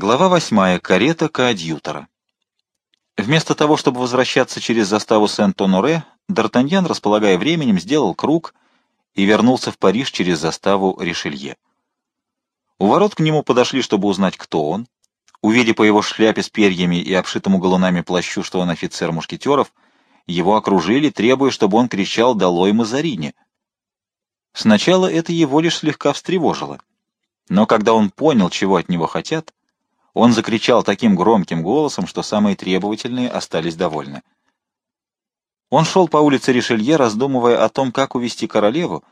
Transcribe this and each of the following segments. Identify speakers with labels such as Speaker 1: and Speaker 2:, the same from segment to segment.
Speaker 1: Глава восьмая. Карета коадьютора. Вместо того, чтобы возвращаться через заставу Сент-Оноре, Д'Артаньян, располагая временем, сделал круг и вернулся в Париж через заставу Ришелье. У ворот к нему подошли, чтобы узнать, кто он. Увидя по его шляпе с перьями и обшитому галунами плащу, что он офицер мушкетеров, его окружили, требуя, чтобы он кричал «Долой Мазарини!». Сначала это его лишь слегка встревожило. Но когда он понял, чего от него хотят, он закричал таким громким голосом, что самые требовательные остались довольны. Он шел по улице Ришелье, раздумывая о том, как увести королеву,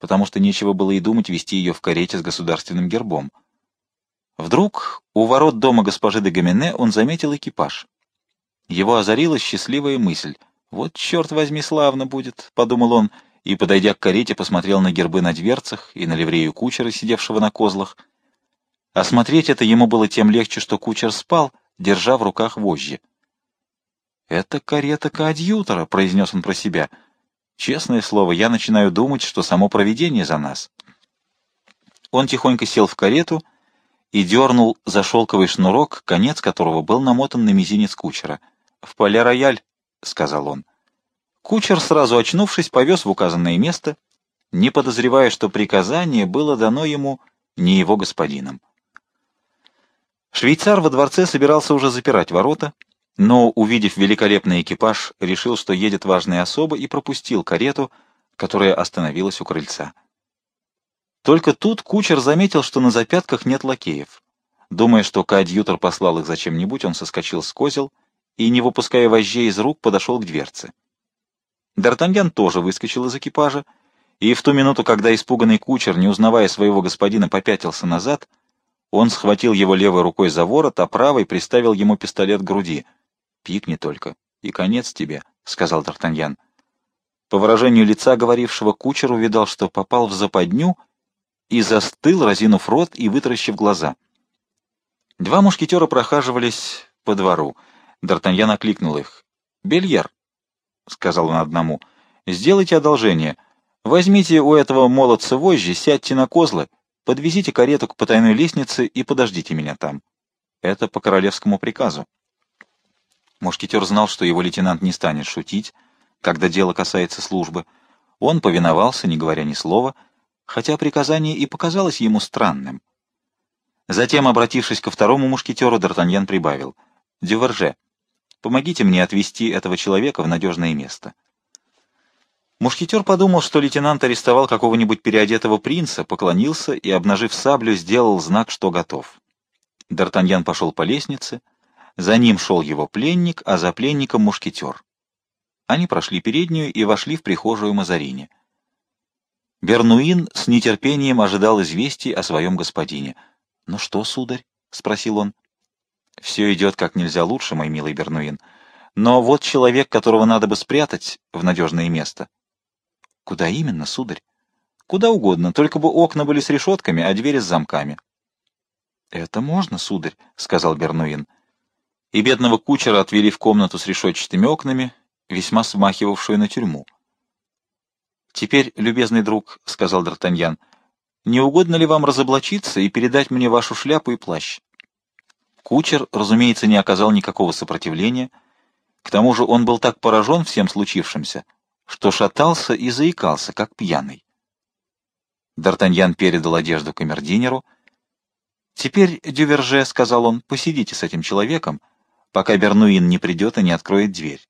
Speaker 1: потому что нечего было и думать вести ее в карете с государственным гербом. Вдруг у ворот дома госпожи де Гамине он заметил экипаж. Его озарила счастливая мысль. «Вот, черт возьми, славно будет», — подумал он, и, подойдя к карете, посмотрел на гербы на дверцах и на ливрею кучера, сидевшего на козлах — Осмотреть это ему было тем легче, что кучер спал, держа в руках вожжи. «Это карета коадьютора», — произнес он про себя. «Честное слово, я начинаю думать, что само провидение за нас». Он тихонько сел в карету и дернул за шелковый шнурок, конец которого был намотан на мизинец кучера. «В поле-рояль», — сказал он. Кучер, сразу очнувшись, повез в указанное место, не подозревая, что приказание было дано ему не его господином. Швейцар во дворце собирался уже запирать ворота, но, увидев великолепный экипаж, решил, что едет важная особа, и пропустил карету, которая остановилась у крыльца. Только тут кучер заметил, что на запятках нет лакеев. Думая, что коадьютор послал их зачем-нибудь, он соскочил с козел и, не выпуская вожжей из рук, подошел к дверце. Д'Артаньян тоже выскочил из экипажа, и в ту минуту, когда испуганный кучер, не узнавая своего господина, попятился назад, — он схватил его левой рукой за ворот, а правой приставил ему пистолет к груди. «Пикни только, и конец тебе», — сказал Д'Артаньян. По выражению лица говорившего кучер увидал, что попал в западню, и застыл, разинув рот и вытаращив глаза. Два мушкетера прохаживались по двору. Д'Артаньян окликнул их. «Бельер», — сказал он одному, — «сделайте одолжение. Возьмите у этого молодца вожжи, сядьте на козлы, Подвезите карету к потайной лестнице и подождите меня там. Это по королевскому приказу. Мушкетер знал, что его лейтенант не станет шутить, когда дело касается службы. Он повиновался, не говоря ни слова, хотя приказание и показалось ему странным. Затем, обратившись ко второму мушкетеру, Д'Артаньян прибавил. «Дюверже, помогите мне отвезти этого человека в надежное место». Мушкетер подумал, что лейтенант арестовал какого-нибудь переодетого принца, поклонился и, обнажив саблю, сделал знак, что готов. Д'Артаньян пошел по лестнице, за ним шел его пленник, а за пленником мушкетер. Они прошли переднюю и вошли в прихожую Мазарини. Бернуин с нетерпением ожидал известий о своем господине. «Ну что, сударь?» — спросил он. «Все идет как нельзя лучше, мой милый Бернуин. Но вот человек, которого надо бы спрятать в надежное место. Куда именно, сударь? Куда угодно, только бы окна были с решетками, а двери с замками. Это можно, сударь, сказал Бернуин. И бедного кучера отвели в комнату с решетчатыми окнами, весьма смахивавшую на тюрьму. Теперь, любезный друг, сказал Д'Артаньян, не угодно ли вам разоблачиться и передать мне вашу шляпу и плащ? Кучер, разумеется, не оказал никакого сопротивления. К тому же он был так поражен всем случившимся, что шатался и заикался, как пьяный. Д'Артаньян передал одежду камердинеру. «Теперь, Дюверже, — сказал он, — посидите с этим человеком, пока Бернуин не придет и не откроет дверь.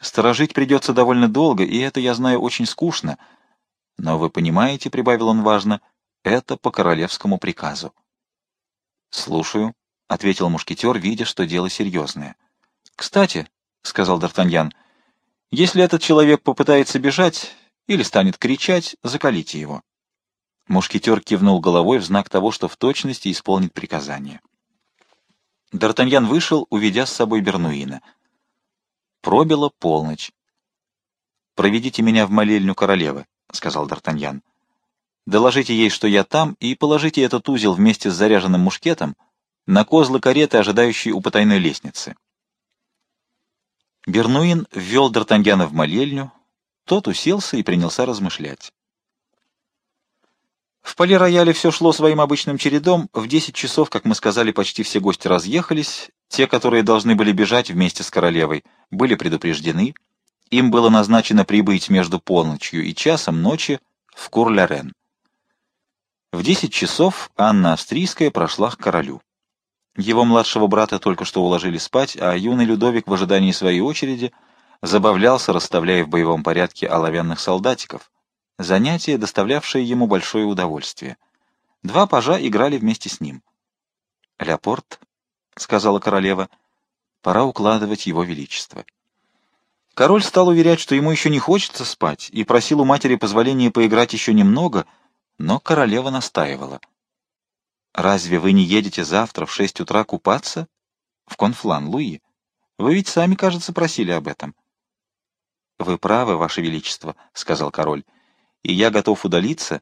Speaker 1: Сторожить придется довольно долго, и это, я знаю, очень скучно. Но вы понимаете, — прибавил он важно, — это по королевскому приказу». «Слушаю», — ответил мушкетер, видя, что дело серьезное. «Кстати», — сказал Д'Артаньян, — если этот человек попытается бежать или станет кричать, закалите его. Мушкетер кивнул головой в знак того, что в точности исполнит приказание. Д'Артаньян вышел, уведя с собой Бернуина. Пробила полночь. «Проведите меня в молельню королевы», — сказал Д'Артаньян. «Доложите ей, что я там, и положите этот узел вместе с заряженным мушкетом на козлы кареты, ожидающие у потайной лестницы. Бернуин ввел Д'Артаньяна в молельню, тот уселся и принялся размышлять. В поле-рояле все шло своим обычным чередом. В десять часов, как мы сказали, почти все гости разъехались. Те, которые должны были бежать вместе с королевой, были предупреждены. Им было назначено прибыть между полночью и часом ночи в Кур-Лярен. В десять часов Анна Австрийская прошла к королю. Его младшего брата только что уложили спать, а юный Людовик в ожидании своей очереди забавлялся, расставляя в боевом порядке оловянных солдатиков, занятие, доставлявшее ему большое удовольствие. Два пажа играли вместе с ним. «Ляпорт», — сказала королева, — «пора укладывать его величество». Король стал уверять, что ему еще не хочется спать, и просил у матери позволения поиграть еще немного, но королева настаивала. «Разве вы не едете завтра в шесть утра купаться?» «В Конфлан, Луи. Вы ведь сами, кажется, просили об этом». «Вы правы, Ваше Величество», — сказал король и я готов удалиться,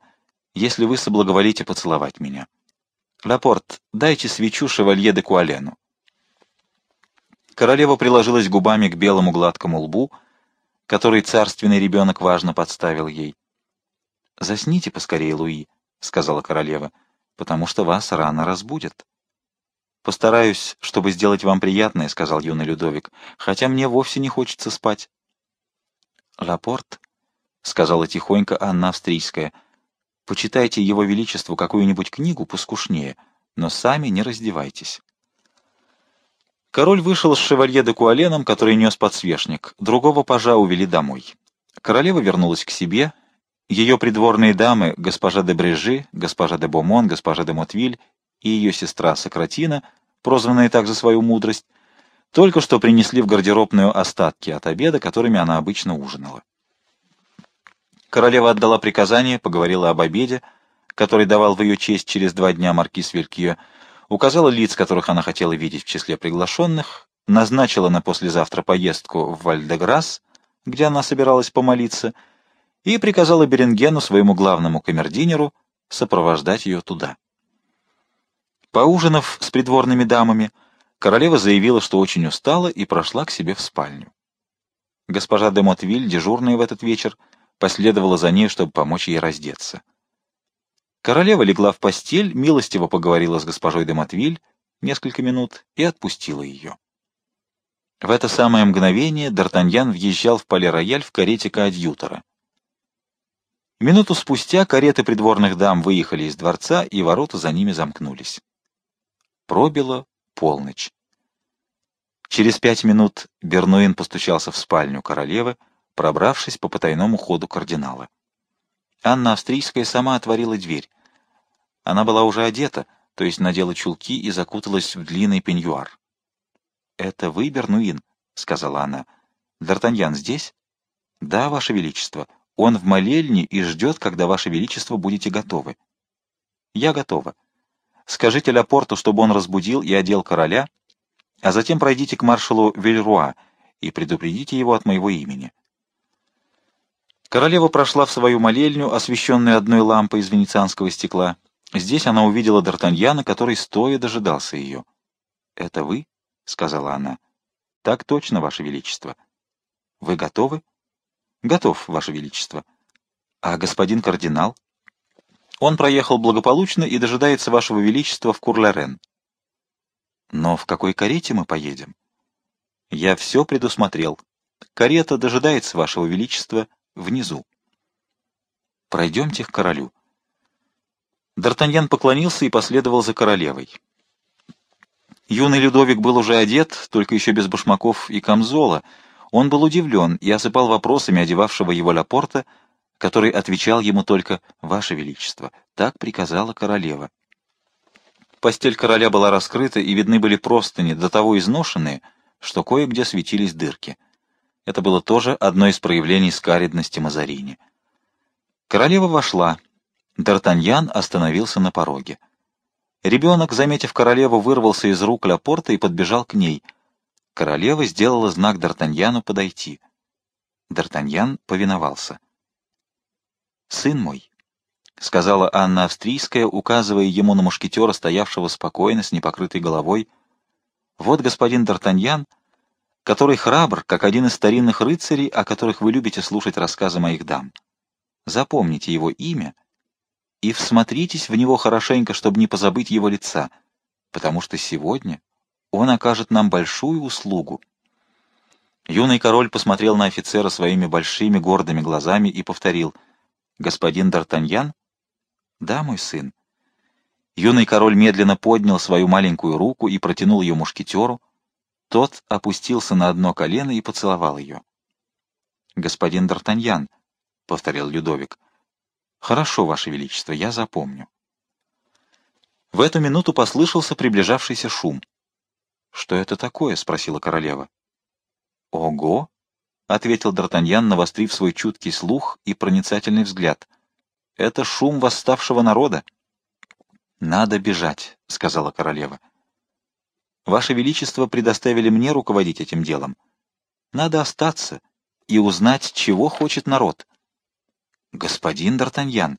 Speaker 1: если вы соблаговолите поцеловать меня. Лапорт, дайте свечу шевалье де Куалену. Королева приложилась губами к белому гладкому лбу, который царственный ребенок важно подставил ей. «Засните поскорее, Луи», — сказала королева, — «потому что вас рано разбудят». «Постараюсь, чтобы сделать вам приятное», — сказал юный Людовик, — «хотя мне вовсе не хочется спать». Лапорт — сказала тихонько Анна Австрийская. «Почитайте Его Величеству какую-нибудь книгу поскушнее, но сами не раздевайтесь». Король вышел с шевалье де Куаленом, который нес подсвечник. Другого пажа увели домой. Королева вернулась к себе. Ее придворные дамы, госпожа де Брежи, госпожа де Бомон, госпожа де Мотвиль и ее сестра Сократина, прозванная так за свою мудрость, только что принесли в гардеробную остатки от обеда, которыми она обычно ужинала. Королева отдала приказание, поговорила об обеде, который давал в ее честь через два дня маркиз Вилькье, указала лиц, которых она хотела видеть в числе приглашенных, назначила на послезавтра поездку в Вальдеграс, где она собиралась помолиться, и приказала Беренгену, своему главному камердинеру, сопровождать ее туда. Поужинав с придворными дамами, королева заявила, что очень устала, и прошла к себе в спальню. Госпожа де Мотвиль, дежурная в этот вечер, — последовала за ней, чтобы помочь ей раздеться. Королева легла в постель, милостиво поговорила с госпожой де Матвиль несколько минут и отпустила ее. В это самое мгновение Д'Артаньян въезжал в поле-рояль в карете коадьютора. Минуту спустя кареты придворных дам выехали из дворца, и ворота за ними замкнулись. Пробило полночь. Через пять минут Бернуин постучался в спальню королевы, пробравшись по потайному ходу кардинала. Анна Австрийская сама отворила дверь. Она была уже одета, то есть надела чулки и закуталась в длинный пеньюар. — Это вы, Бернуин? — сказала она. — Д'Артаньян здесь? — Да, Ваше Величество. Он в молельне и ждет, когда Ваше Величество будете готовы. — Я готова. Скажите Ляпорту, чтобы он разбудил и одел короля, а затем пройдите к маршалу Вильруа и предупредите его от моего имени. Королева прошла в свою молельню, освещенную одной лампой из венецианского стекла. Здесь она увидела Д'Артаньяна, который стоя дожидался ее. — Это вы? — сказала она. — Так точно, Ваше Величество. — Вы готовы? — Готов, Ваше Величество. — А господин кардинал? — Он проехал благополучно и дожидается Вашего Величества в Курлярен. — Но в какой карете мы поедем? — Я все предусмотрел. Карета дожидается Вашего Величества внизу. Пройдемте к королю. Д'Артаньян поклонился и последовал за королевой. Юный Людовик был уже одет, только еще без башмаков и камзола. Он был удивлен и осыпал вопросами одевавшего его Лапорта, который отвечал ему только «Ваше Величество». Так приказала королева. Постель короля была раскрыта, и видны были простыни, до того изношенные, что кое-где светились дырки. Это было тоже одно из проявлений скаридности Мазарини. Королева вошла. Д'Артаньян остановился на пороге. Ребенок, заметив королеву, вырвался из рук Ляпорта и подбежал к ней. Королева сделала знак Д'Артаньяну подойти. Д'Артаньян повиновался. «Сын мой», — сказала Анна Австрийская, указывая ему на мушкетера, стоявшего спокойно, с непокрытой головой, — «вот господин Д'Артаньян — который храбр, как один из старинных рыцарей, о которых вы любите слушать рассказы моих дам. Запомните его имя и всмотритесь в него хорошенько, чтобы не позабыть его лица, потому что сегодня он окажет нам большую услугу. Юный король посмотрел на офицера своими большими гордыми глазами и повторил «Господин Д'Артаньян?» «Да, мой сын». Юный король медленно поднял свою маленькую руку и протянул ее мушкетеру. Тот опустился на одно колено и поцеловал ее. «Господин Д'Артаньян», — повторил Людовик, — «хорошо, Ваше Величество, я запомню». В эту минуту послышался приближавшийся шум. «Что это такое?» — спросила королева. «Ого!» — ответил Д'Артаньян, навострив свой чуткий слух и проницательный взгляд. «Это шум восставшего народа». «Надо бежать», — сказала королева. «Ваше Величество предоставили мне руководить этим делом. Надо остаться и узнать, чего хочет народ». «Господин Д'Артаньян,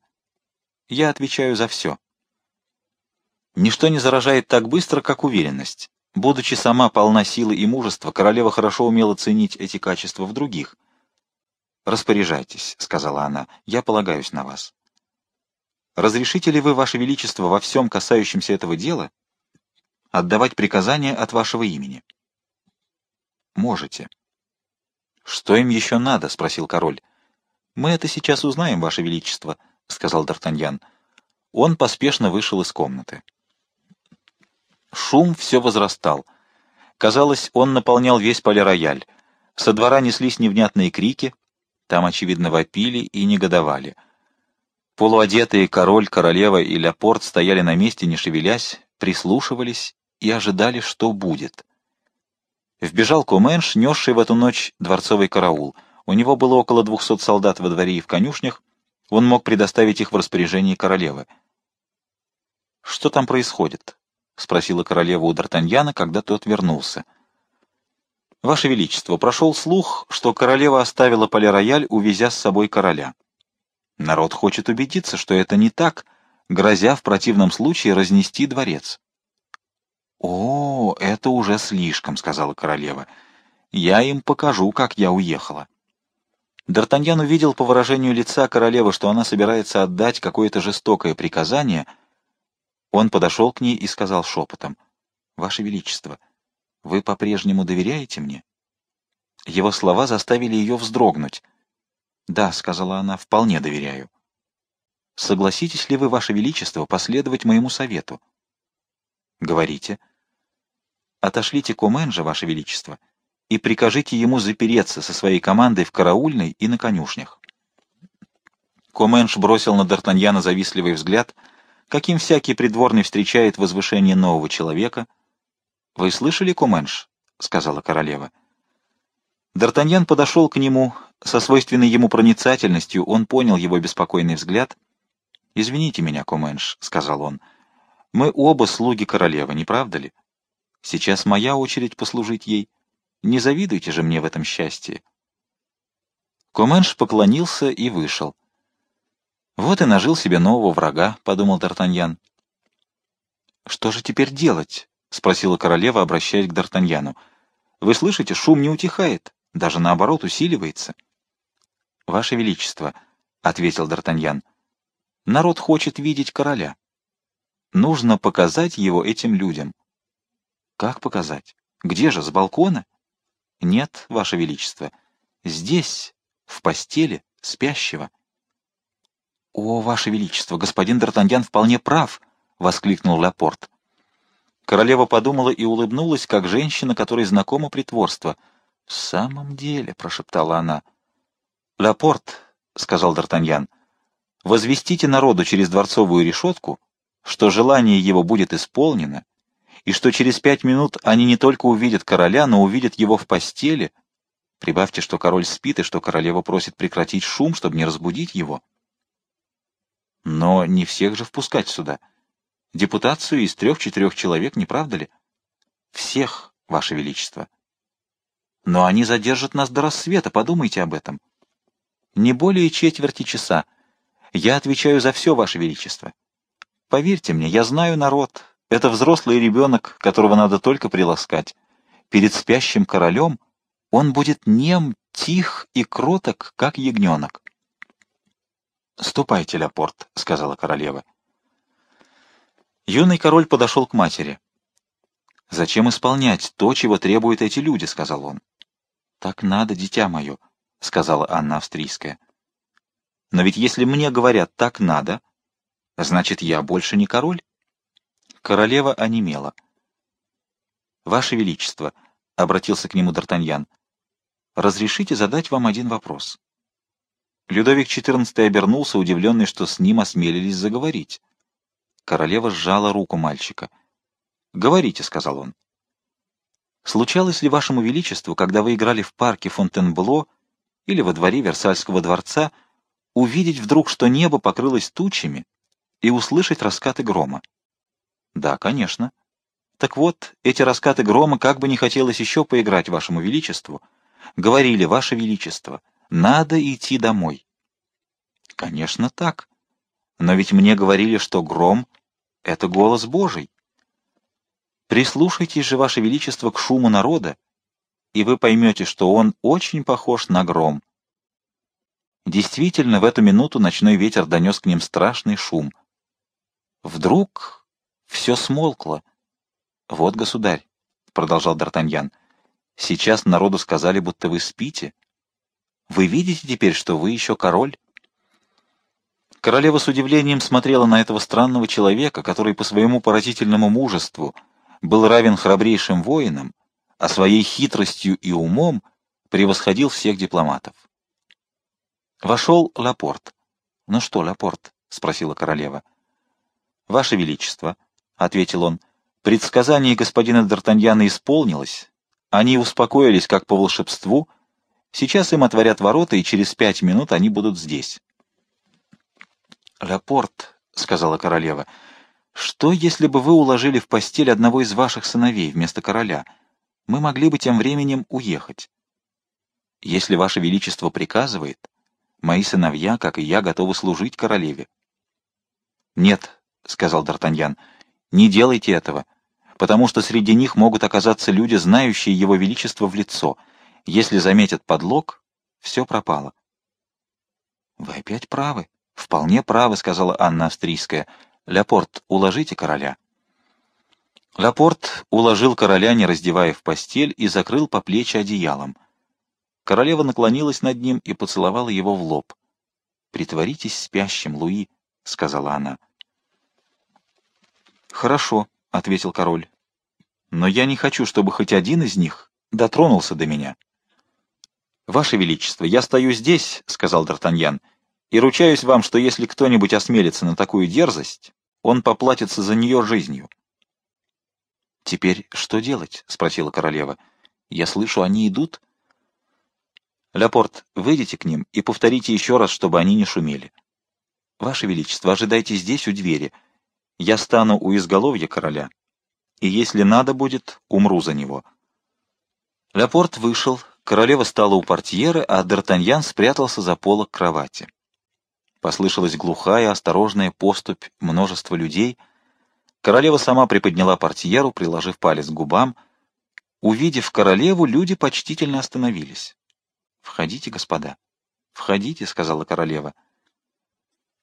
Speaker 1: я отвечаю за все». Ничто не заражает так быстро, как уверенность. Будучи сама полна силы и мужества, королева хорошо умела ценить эти качества в других. «Распоряжайтесь», — сказала она, — «я полагаюсь на вас». «Разрешите ли вы, Ваше Величество, во всем касающемся этого дела отдавать приказания от вашего имени?» «Можете». «Что им еще надо?» — спросил король. «Мы это сейчас узнаем, Ваше Величество», — сказал Д'Артаньян. Он поспешно вышел из комнаты. Шум все возрастал. Казалось, он наполнял весь полирояль. Со двора неслись невнятные крики, там, очевидно, вопили и негодовали. Полуодетые король, королева и Ляпорт стояли на месте, не шевелясь, прислушивались и ожидали, что будет. Вбежал Коменш, несший в эту ночь дворцовый караул. У него было около двухсот солдат во дворе и в конюшнях, он мог предоставить их в распоряжение королевы. «Что там происходит?» — спросила королева у Д'Артаньяна, когда тот вернулся. «Ваше Величество, прошел слух, что королева оставила полирояль, увезя с собой короля. Народ хочет убедиться, что это не так, грозя в противном случае разнести дворец». «О, это уже слишком», — сказала королева. «Я им покажу, как я уехала». Д'Артаньян увидел по выражению лица королевы, что она собирается отдать какое-то жестокое приказание — он подошел к ней и сказал шепотом, «Ваше Величество, вы по-прежнему доверяете мне?» Его слова заставили ее вздрогнуть. «Да», — сказала она, — «вполне доверяю». «Согласитесь ли вы, Ваше Величество, последовать моему совету?» «Говорите». «Отошлите Коменжа, Ваше Величество, и прикажите ему запереться со своей командой в караульной и на конюшнях». Коменш бросил на Д'Артаньяна завистливый взгляд — каким всякий придворный встречает возвышение нового человека. — Вы слышали, Куменш? — сказала королева. Д'Артаньян подошел к нему. Со свойственной ему проницательностью он понял его беспокойный взгляд. — Извините меня, Куменш, — сказал он. — Мы оба слуги королевы, не правда ли? Сейчас моя очередь послужить ей. Не завидуйте же мне в этом счастье. Коменш поклонился и вышел. «Вот и нажил себе нового врага», — подумал Д'Артаньян. «Что же теперь делать?» — спросила королева, обращаясь к Д'Артаньяну. «Вы слышите, шум не утихает, даже наоборот усиливается». «Ваше Величество», — ответил Д'Артаньян, — «народ хочет видеть короля. Нужно показать его этим людям». «Как показать? Где же, с балкона?» «Нет, Ваше Величество, здесь, в постели, спящего». «О, Ваше Величество, господин Д'Артаньян вполне прав!» — воскликнул Лапорт. Королева подумала и улыбнулась, как женщина, которой знакомо притворство. «В самом деле», — прошептала она. «Лапорт», — сказал Д'Артаньян, — «возвестите народу через дворцовую решетку, что желание его будет исполнено, и что через пять минут они не только увидят короля, но увидят его в постели. Прибавьте, что король спит, и что королева просит прекратить шум, чтобы не разбудить его». Но не всех же впускать сюда. Депутацию из трех-четырех человек, не правда ли? Всех, Ваше Величество. Но они задержат нас до рассвета, подумайте об этом. Не более четверти часа. Я отвечаю за все, Ваше Величество. Поверьте мне, я знаю народ. Это взрослый ребенок, которого надо только приласкать. Перед спящим королем он будет нем, тих и кроток, как ягненок. «Ступайте, Ляпорт», — сказала королева. Юный король подошел к матери. «Зачем исполнять то, чего требуют эти люди?» — сказал он. «Так надо, дитя мое», — сказала Анна Австрийская. «Но ведь если мне говорят «так надо», значит, я больше не король?» Королева онемела. «Ваше Величество», — обратился к нему Д'Артаньян, — «разрешите задать вам один вопрос». Людовик XIV обернулся, удивленный, что с ним осмелились заговорить. Королева сжала руку мальчика. «Говорите», — сказал он. «Случалось ли вашему величеству, когда вы играли в парке Фонтенбло или во дворе Версальского дворца, увидеть вдруг, что небо покрылось тучами, и услышать раскаты грома?» «Да, конечно». «Так вот, эти раскаты грома, как бы не хотелось еще поиграть вашему величеству, говорили, ваше величество, — надо идти домой. Конечно, так. Но ведь мне говорили, что гром — это голос Божий. Прислушайтесь же, Ваше Величество, к шуму народа, и вы поймете, что он очень похож на гром. Действительно, в эту минуту ночной ветер донес к ним страшный шум. Вдруг все смолкло. «Вот, государь», — продолжал Д'Артаньян, — «сейчас народу сказали, будто вы спите, вы видите теперь, что вы еще король?» Королева с удивлением смотрела на этого странного человека, который по своему поразительному мужеству был равен храбрейшим воинам, а своей хитростью и умом превосходил всех дипломатов. Вошел Лапорт. «Ну что, Лапорт?» — спросила королева. «Ваше Величество», — ответил он, — «предсказание господина Д'Артаньяна исполнилось. Они успокоились, как по волшебству, Сейчас им отворят ворота, и через пять минут они будут здесь. «Рапорт», — сказала королева, — «что, если бы вы уложили в постель одного из ваших сыновей вместо короля? Мы могли бы тем временем уехать. Если ваше величество приказывает, мои сыновья, как и я, готовы служить королеве». «Нет», — сказал Д'Артаньян, — «не делайте этого, потому что среди них могут оказаться люди, знающие его величество в лицо». Если заметят подлог, все пропало. — Вы опять правы. — Вполне правы, — сказала Анна Австрийская. — Ляпорт, уложите короля. Ляпорт уложил короля, не раздевая в постель, и закрыл по плечи одеялом. Королева наклонилась над ним и поцеловала его в лоб. «Притворитесь спящим, Луи», — сказала она. «Хорошо», — ответил король. «Но я не хочу, чтобы хоть один из них дотронулся до меня». «Ваше Величество, я стою здесь», — сказал Д'Артаньян, — «и ручаюсь вам, что если кто-нибудь осмелится на такую дерзость, он поплатится за нее жизнью». «Теперь что делать?» — спросила королева. «Я слышу, они идут». «Ляпорт, выйдите к ним и повторите еще раз, чтобы они не шумели». «Ваше Величество, ожидайте здесь, у двери. Я стану у изголовья короля, и если надо будет, умру за него». Ляпорт вышел, Королева стала у портьеры, а Д'Артаньян спрятался за полок кровати. Послышалась глухая, осторожная поступь множества людей. Королева сама приподняла портьеру, приложив палец к губам. Увидев королеву, люди почтительно остановились. «Входите, господа». «Входите», — сказала королева.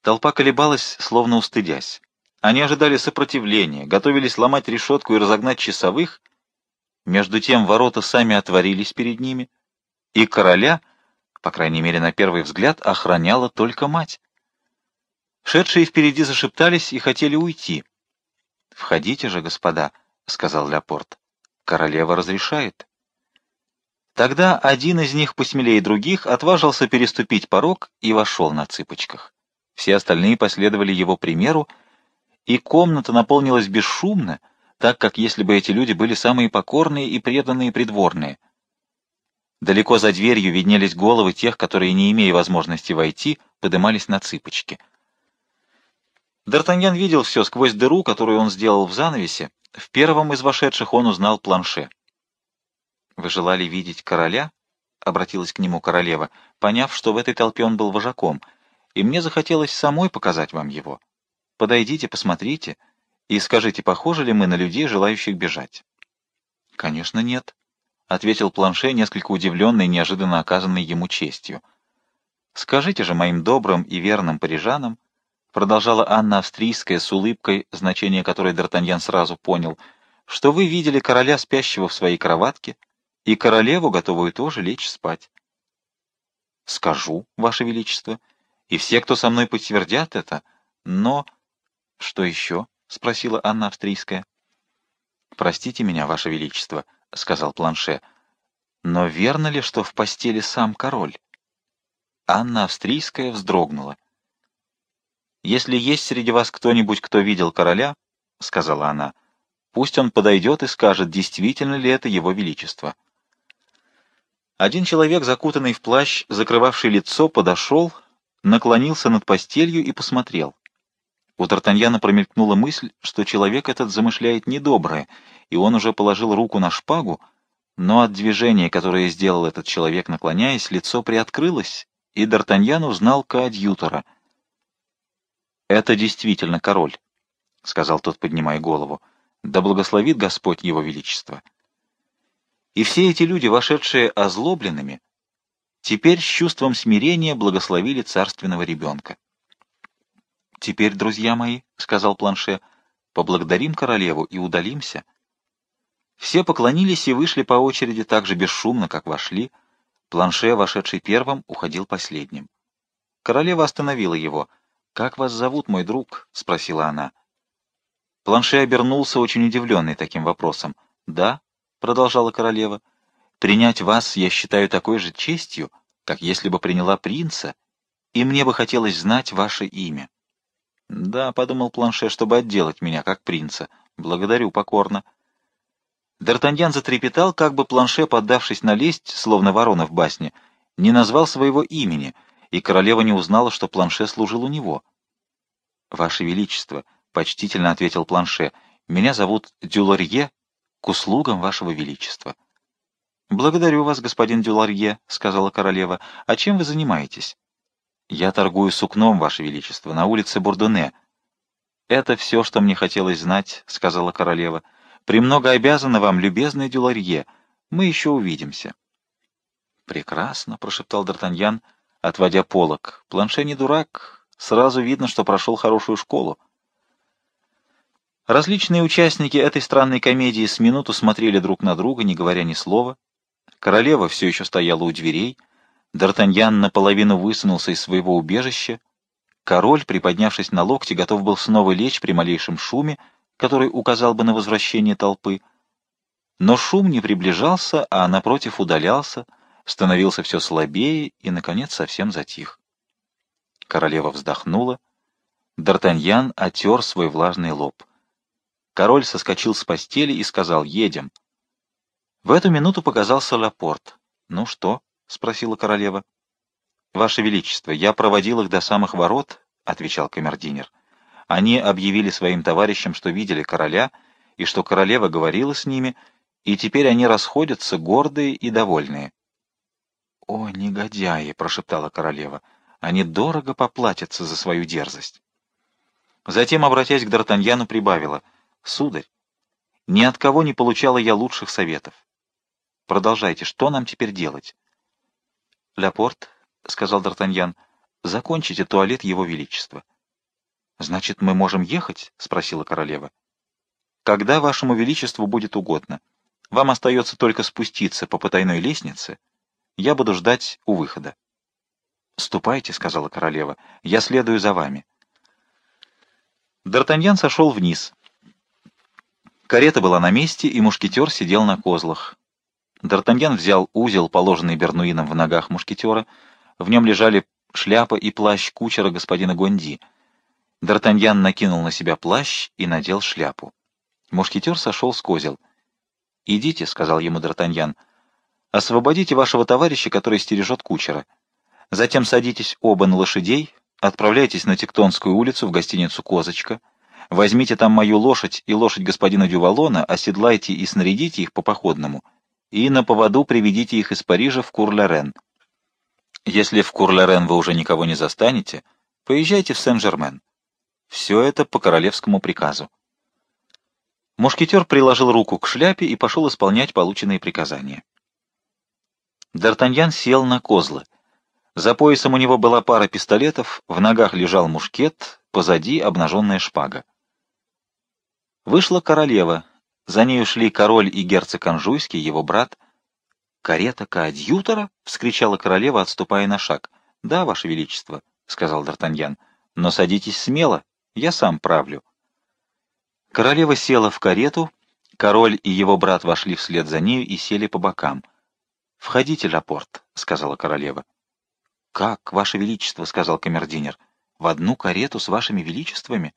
Speaker 1: Толпа колебалась, словно устыдясь. Они ожидали сопротивления, готовились ломать решетку и разогнать часовых — между тем ворота сами отворились перед ними, и короля, по крайней мере на первый взгляд, охраняла только мать. Шедшие впереди зашептались и хотели уйти. «Входите же, господа», — сказал Ляпорт. «Королева разрешает». Тогда один из них, посмелее других, отважился переступить порог и вошел на цыпочках. Все остальные последовали его примеру, и комната наполнилась бесшумно, так как если бы эти люди были самые покорные и преданные придворные. Далеко за дверью виднелись головы тех, которые, не имея возможности войти, подымались на цыпочки. Д'Артаньян видел все сквозь дыру, которую он сделал в занавесе. В первом из вошедших он узнал планше. «Вы желали видеть короля?» — обратилась к нему королева, поняв, что в этой толпе он был вожаком, и мне захотелось самой показать вам его. Подойдите, посмотрите — и скажите, похожи ли мы на людей, желающих бежать? — Конечно, нет, — ответил Планше, несколько удивленный неожиданно оказанной ему честью. Скажите же моим добрым и верным парижанам, продолжала Анна Австрийская с улыбкой, значение которой Д'Артаньян сразу понял, что вы видели короля спящего в своей кроватке и королеву, готовую тоже лечь спать. Скажу, ваше величество, и все, кто со мной подтвердят это, но... Что еще? — спросила Анна Австрийская. «Простите меня, Ваше Величество», — сказал Планше, — «но верно ли, что в постели сам король?» Анна Австрийская вздрогнула. «Если есть среди вас кто-нибудь, кто видел короля, — сказала она, — пусть он подойдет и скажет, действительно ли это его величество». Один человек, закутанный в плащ, закрывавший лицо, подошел, наклонился над постелью и посмотрел. У Тартаньяна промелькнула мысль, что человек этот замышляет недоброе, и он уже положил руку на шпагу, но от движения, которое сделал этот человек, наклоняясь, лицо приоткрылось, и Д'Артаньян узнал коадьютора. «Это действительно король», — сказал тот, поднимая голову. «Да благословит Господь его величество». И все эти люди, вошедшие озлобленными, теперь с чувством смирения благословили царственного ребенка. «Теперь, друзья мои», — сказал Планше, — «поблагодарим королеву и удалимся». Все поклонились и вышли по очереди так же бесшумно, как вошли. Планше, вошедший первым, уходил последним. Королева остановила его. «Как вас зовут, мой друг?» — спросила она. Планше обернулся, очень удивленный таким вопросом. «Да», — продолжала королева, — «принять вас я считаю такой же честью, как если бы приняла принца, и мне бы хотелось знать ваше имя». «Да», — подумал Планше, — «чтобы отделать меня, как принца. Благодарю покорно». Д'Артаньян затрепетал, как бы Планше, поддавшись на лесть, словно ворона в басне, не назвал своего имени, и королева не узнала, что Планше служил у него. «Ваше Величество», — почтительно ответил Планше, — «меня зовут Дюларье, к услугам Вашего Величества». «Благодарю вас, господин Дюларье», — сказала королева. «А чем вы занимаетесь?» «Я торгую сукном, Ваше Величество, на улице Бурдуне». «Это все, что мне хотелось знать», — сказала королева. «Премного обязана вам, любезный Дюларье. Мы еще увидимся». «Прекрасно», — прошептал Д'Артаньян, отводя полок. «Планше не дурак. Сразу видно, что прошел хорошую школу». Различные участники этой странной комедии с минуту смотрели друг на друга, не говоря ни слова. Королева все еще стояла у дверей — Д'Артаньян наполовину высунулся из своего убежища. Король, приподнявшись на локте, готов был снова лечь при малейшем шуме, который указал бы на возвращение толпы. Но шум не приближался, а, напротив, удалялся, становился все слабее и, наконец, совсем затих. Королева вздохнула. Д'Артаньян отер свой влажный лоб. Король соскочил с постели и сказал «Едем». В эту минуту показался Лапорт. «Ну что?» — спросила королева. — Ваше Величество, я проводил их до самых ворот, — отвечал камердинер. Они объявили своим товарищам, что видели короля, и что королева говорила с ними, и теперь они расходятся, гордые и довольные. — О, негодяи! — прошептала королева. — Они дорого поплатятся за свою дерзость. Затем, обратясь к Д'Артаньяну, прибавила. — Сударь, ни от кого не получала я лучших советов. Продолжайте, что нам теперь делать? — Ляпорт, — сказал Д'Артаньян, — закончите туалет его величества. — Значит, мы можем ехать? — спросила королева. — Когда вашему величеству будет угодно. Вам остается только спуститься по потайной лестнице. Я буду ждать у выхода. — Ступайте, — сказала королева, — я следую за вами. Д'Артаньян сошел вниз. Карета была на месте, и мушкетер сидел на козлах. Д'Артаньян взял узел, положенный Бернуином в ногах мушкетера. В нем лежали шляпа и плащ кучера господина Гонди. Д'Артаньян накинул на себя плащ и надел шляпу. Мушкетер сошел с козел. «Идите», — сказал ему Д'Артаньян, — «освободите вашего товарища, который стережет кучера. Затем садитесь оба на лошадей, отправляйтесь на Тектонскую улицу в гостиницу «Козочка». Возьмите там мою лошадь и лошадь господина Дювалона, оседлайте и снарядите их по походному» и на поводу приведите их из Парижа в Кур-Лорен. Если в Кур-Лорен вы уже никого не застанете, поезжайте в Сен-Жермен. Все это по королевскому приказу. Мушкетер приложил руку к шляпе и пошел исполнять полученные приказания. Д'Артаньян сел на козлы. За поясом у него была пара пистолетов, в ногах лежал мушкет, позади обнаженная шпага. Вышла королева, за нею шли король и герцог Анжуйский, его брат. «Карета коадьютора?» — вскричала королева, отступая на шаг. «Да, ваше величество», — сказал Д'Артаньян, — «но садитесь смело, я сам правлю». Королева села в карету, король и его брат вошли вслед за нею и сели по бокам. «Входите, Лапорт», — сказала королева. «Как, ваше величество», — сказал камердинер, — «в одну карету с вашими величествами?»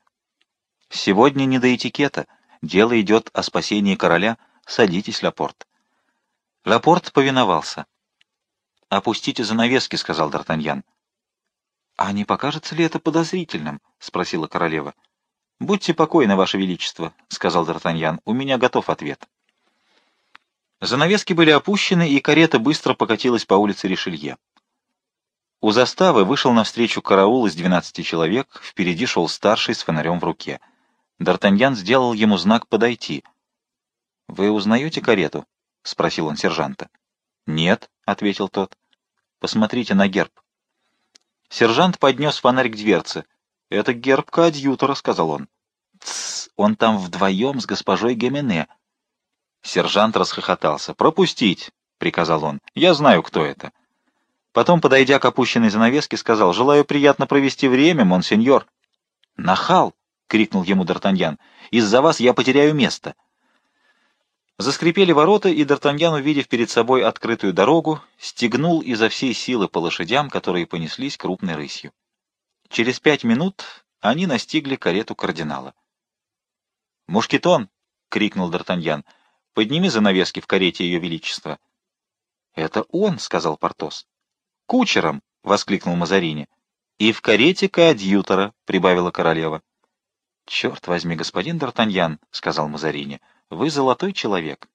Speaker 1: «Сегодня не до этикета. Дело идет о спасении короля. Садитесь, Лапорт». Лапорт повиновался. «Опустите занавески», — сказал Д'Артаньян. «А не покажется ли это подозрительным?» — спросила королева. «Будьте покойны, ваше величество», — сказал Д'Артаньян. «У меня готов ответ». Занавески были опущены, и карета быстро покатилась по улице Ришелье. У заставы вышел навстречу караул из двенадцати человек, впереди шел старший с фонарем в руке. Д'Артаньян сделал ему знак «подойти». «Вы узнаете карету?» — спросил он сержанта. «Нет», — ответил тот. «Посмотрите на герб». Сержант поднес фонарь к дверце. «Это герб коадьютора», — сказал он. «Тссс, он там вдвоем с госпожой Гемене». Сержант расхохотался. «Пропустить», — приказал он. «Я знаю, кто это». Потом, подойдя к опущенной занавеске, сказал, «Желаю приятно провести время, монсеньор». «Нахал!» — крикнул ему Д'Артаньян. «Из-за вас я потеряю место». Заскрипели ворота, и Д'Артаньян, увидев перед собой открытую дорогу, стегнул изо всей силы по лошадям, которые понеслись крупной рысью. Через пять минут они настигли карету кардинала. «Мушкетон!» — крикнул Д'Артаньян. «Подними занавески в карете Ее Величества». «Это он!» — сказал Портос. «Кучером!» — воскликнул Мазарини. «И в карете коадьютора!» — прибавила королева. «Черт возьми, господин Д'Артаньян», — сказал Мазарини, — «вы золотой человек.